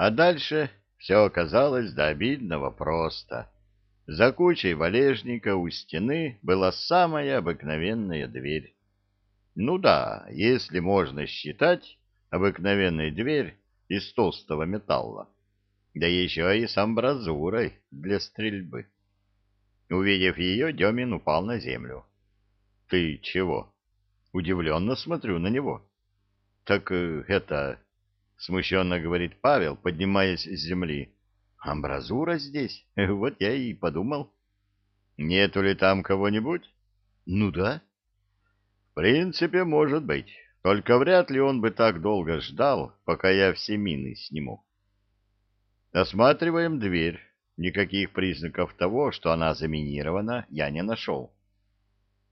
А дальше все оказалось до обидного просто. За кучей валежника у стены была самая обыкновенная дверь. Ну да, если можно считать обыкновенной дверь из толстого металла, да еще и с амбразурой для стрельбы. Увидев ее, Демин упал на землю. — Ты чего? Удивленно смотрю на него. — Так э, это... — смущенно говорит Павел, поднимаясь с земли. — Амбразура здесь? Вот я и подумал. — Нету ли там кого-нибудь? — Ну да. — В принципе, может быть. Только вряд ли он бы так долго ждал, пока я все мины сниму. Осматриваем дверь. Никаких признаков того, что она заминирована, я не нашел.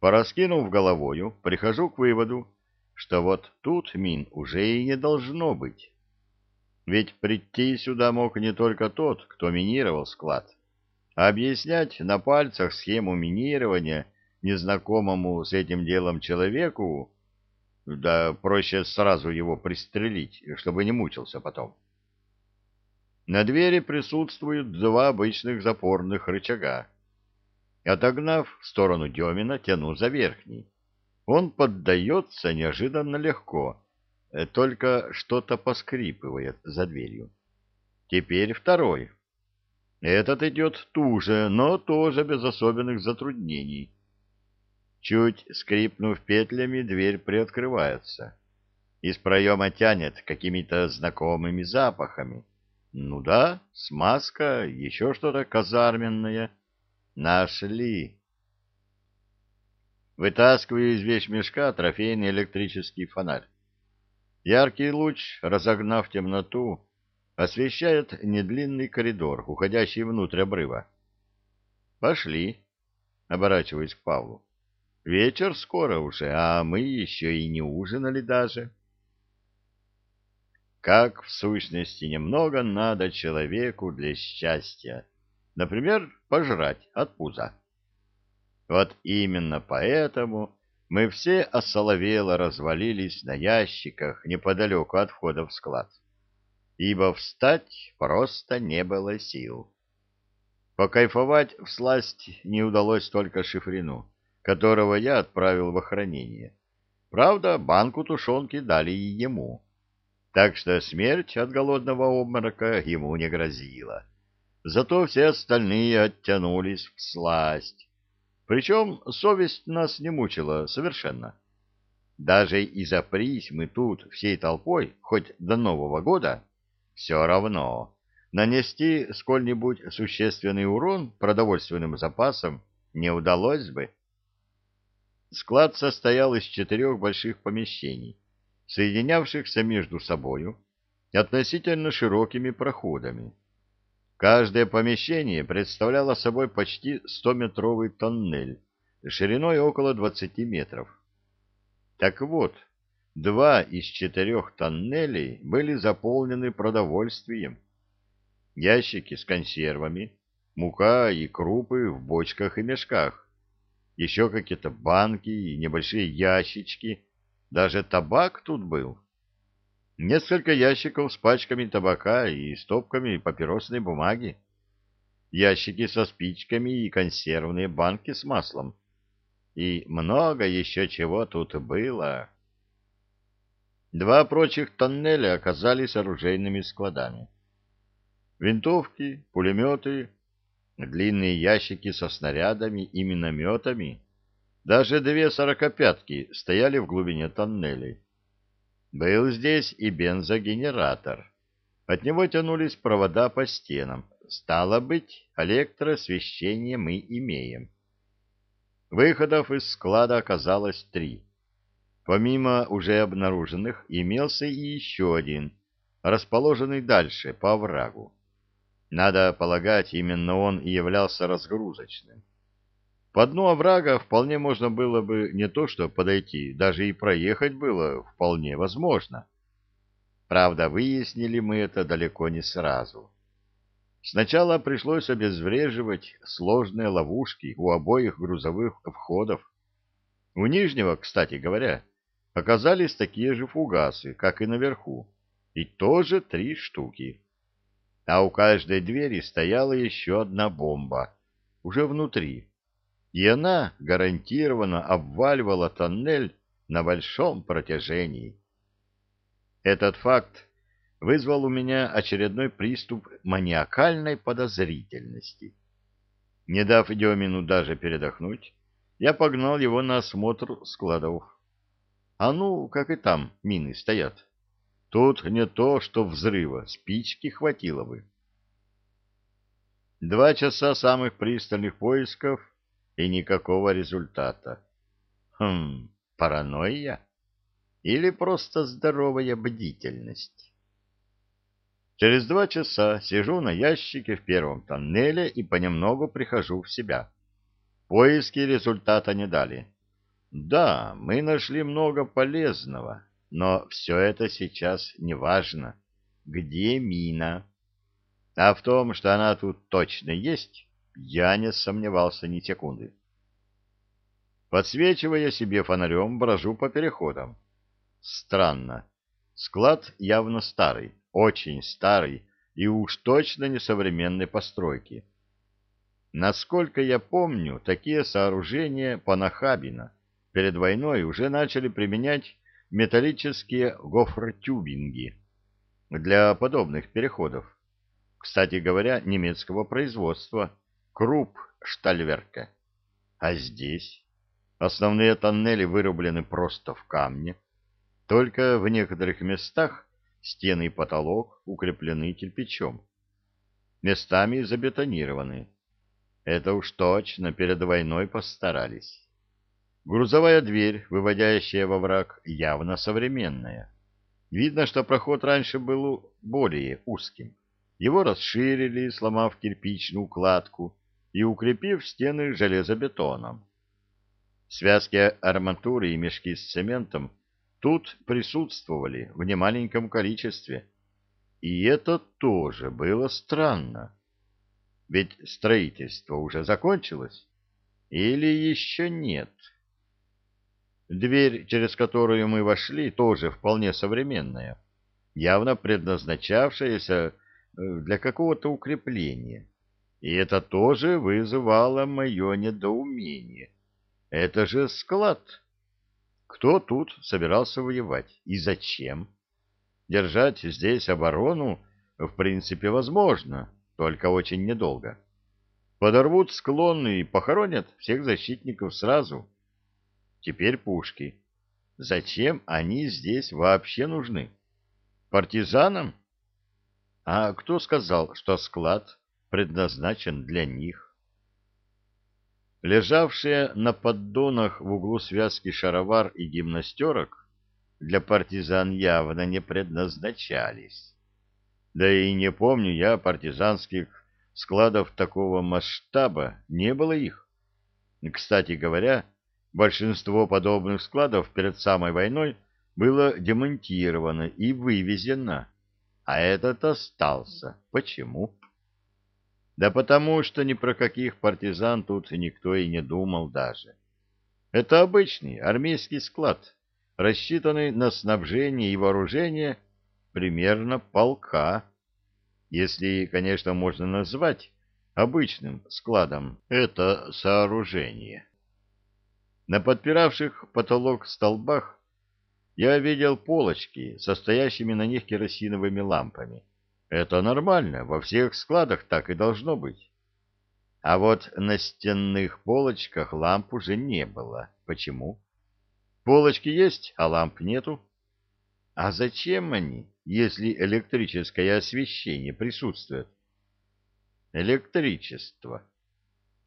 Пораскинув головою, прихожу к выводу, что вот тут мин уже и не должно быть. Ведь прийти сюда мог не только тот, кто минировал склад, а объяснять на пальцах схему минирования незнакомому с этим делом человеку да проще сразу его пристрелить, чтобы не мучился потом. На двери присутствуют два обычных запорных рычага. Отогнав в сторону Демина, тяну за верхний. Он поддается неожиданно легко, только что-то поскрипывает за дверью. Теперь второй. Этот идет туже, но тоже без особенных затруднений. Чуть скрипнув петлями, дверь приоткрывается. Из проема тянет какими-то знакомыми запахами. Ну да, смазка, еще что-то казарменное. Нашли. Вытаскиваю из вещмешка трофейный электрический фонарь. Яркий луч, разогнав темноту, освещает недлинный коридор, уходящий внутрь обрыва. «Пошли», — оборачиваясь к Павлу. Вечер скоро уже, а мы еще и не ужинали даже. Как, в сущности, немного надо человеку для счастья. Например, пожрать от пуза. Вот именно поэтому мы все осоловело развалились на ящиках неподалеку от входа в склад, ибо встать просто не было сил. Покайфовать в сласть не удалось только Шифрину которого я отправил в охранение. Правда, банку тушенки дали и ему. Так что смерть от голодного обморока ему не грозила. Зато все остальные оттянулись в сласть. Причем совесть нас не мучила совершенно. Даже и запрись мы тут всей толпой хоть до Нового года, все равно нанести сколь-нибудь существенный урон продовольственным запасам не удалось бы. Склад состоял из четырех больших помещений, соединявшихся между собою относительно широкими проходами. Каждое помещение представляло собой почти 100-метровый тоннель шириной около 20 метров. Так вот, два из четырех тоннелей были заполнены продовольствием. Ящики с консервами, мука и крупы в бочках и мешках, еще какие-то банки и небольшие ящички. Даже табак тут был. Несколько ящиков с пачками табака и стопками папиросной бумаги. Ящики со спичками и консервные банки с маслом. И много еще чего тут было. Два прочих тоннеля оказались оружейными складами. Винтовки, пулеметы, длинные ящики со снарядами и минометами. Даже две сорокопятки стояли в глубине тоннелей. Был здесь и бензогенератор. От него тянулись провода по стенам. Стало быть, электросвещение мы имеем. Выходов из склада оказалось три. Помимо уже обнаруженных, имелся и еще один, расположенный дальше, по оврагу. Надо полагать, именно он и являлся разгрузочным. По дну оврага вполне можно было бы не то что подойти, даже и проехать было вполне возможно. Правда, выяснили мы это далеко не сразу. Сначала пришлось обезвреживать сложные ловушки у обоих грузовых входов. У нижнего, кстати говоря, оказались такие же фугасы, как и наверху, и тоже три штуки. а у каждой двери стояла еще одна бомба, уже внутри, и она гарантированно обваливала тоннель на большом протяжении. Этот факт вызвал у меня очередной приступ маниакальной подозрительности. Не дав Демину даже передохнуть, я погнал его на осмотр складов. А ну, как и там, мины стоят. Тут не то, что взрыва, спички хватило бы. Два часа самых пристальных поисков и никакого результата. Хм, паранойя? Или просто здоровая бдительность? Через два часа сижу на ящике в первом тоннеле и понемногу прихожу в себя. Поиски результата не дали. Да, мы нашли много полезного, но все это сейчас не важно. Где мина? А в том, что она тут точно есть, я не сомневался ни секунды. Подсвечивая себе фонарем, брожу по переходам. Странно. Склад явно старый, очень старый и уж точно не современной постройки. Насколько я помню, такие сооружения Панахабина перед войной уже начали применять металлические гофротюбинги для подобных переходов. Кстати говоря, немецкого производства, Круп Штальверка. А здесь основные тоннели вырублены просто в камне, только в некоторых местах стены и потолок укреплены кирпичом, местами забетонированы. Это уж точно перед войной постарались. Грузовая дверь, выводящая во враг, явно современная. Видно, что проход раньше был более узким. Его расширили, сломав кирпичную кладку и укрепив стены железобетоном. Связки арматуры и мешки с цементом тут присутствовали в немаленьком количестве. И это тоже было странно. Ведь строительство уже закончилось? Или еще нет? Дверь, через которую мы вошли, тоже вполне современная, явно предназначавшаяся э, для какого-то укрепления. И это тоже вызывало мое недоумение. Это же склад. Кто тут собирался воевать и зачем? Держать здесь оборону в принципе возможно, только очень недолго. Подорвут склоны и похоронят всех защитников сразу. Теперь пушки. Зачем они здесь вообще нужны? Партизанам? А кто сказал, что склад предназначен для них? Лежавшие на поддонах в углу связки шаровар и гимнастерок для партизан явно не предназначались. Да и не помню я партизанских складов такого масштаба, не было их. Кстати говоря, большинство подобных складов перед самой войной было демонтировано и вывезено, а этот остался. Почему? Да потому что ни про каких партизан тут никто и не думал даже. Это обычный армейский склад, рассчитанный на снабжение и вооружение примерно полка, если, конечно, можно назвать обычным складом это сооружение. На подпиравших потолок столбах я видел полочки, состоящими на них керосиновыми лампами. Это нормально, во всех складах так и должно быть. А вот на стенных полочках ламп уже не было. Почему? Полочки есть, а ламп нету. А зачем они, если электрическое освещение присутствует? Электричество.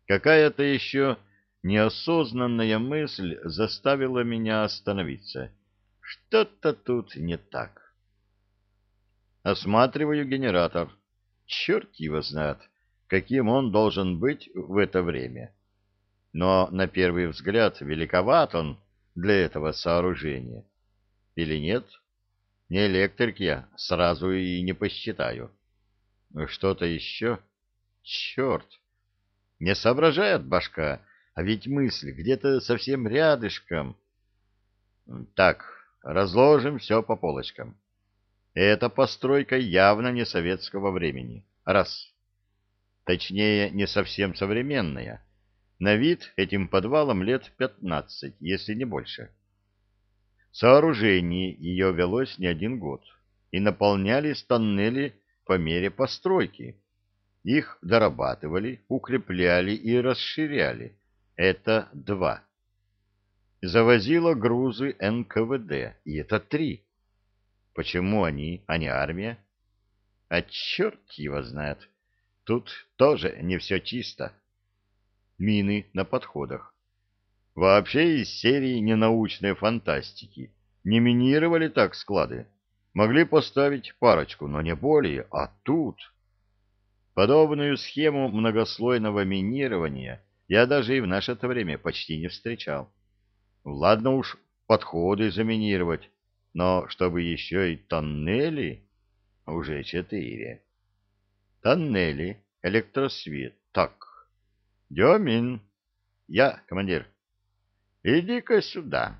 Какая-то еще неосознанная мысль заставила меня остановиться. Что-то тут не так. Осматриваю генератор. Черт его знает, каким он должен быть в это время. Но на первый взгляд великоват он для этого сооружения. Или нет? Не электрик я, сразу и не посчитаю. Что-то еще? Черт! Не соображает башка, а ведь мысль где-то совсем рядышком. Так, разложим все по полочкам. Эта постройка явно не советского времени. Раз. Точнее, не совсем современная. На вид этим подвалом лет пятнадцать, если не больше. Сооружение ее велось не один год, и наполнялись тоннели по мере постройки. Их дорабатывали, укрепляли и расширяли. Это два. Завозила грузы НКВД, и это три. Почему они, а не армия? А черт его знает. Тут тоже не все чисто. Мины на подходах. Вообще из серии ненаучной фантастики. Не минировали так склады. Могли поставить парочку, но не более. А тут... Подобную схему многослойного минирования я даже и в наше-то время почти не встречал. Ладно уж, подходы заминировать, но чтобы еще и тоннели... Уже четыре. Тоннели, электросвет. Так. Демин. Я, командир. Иди-ка сюда.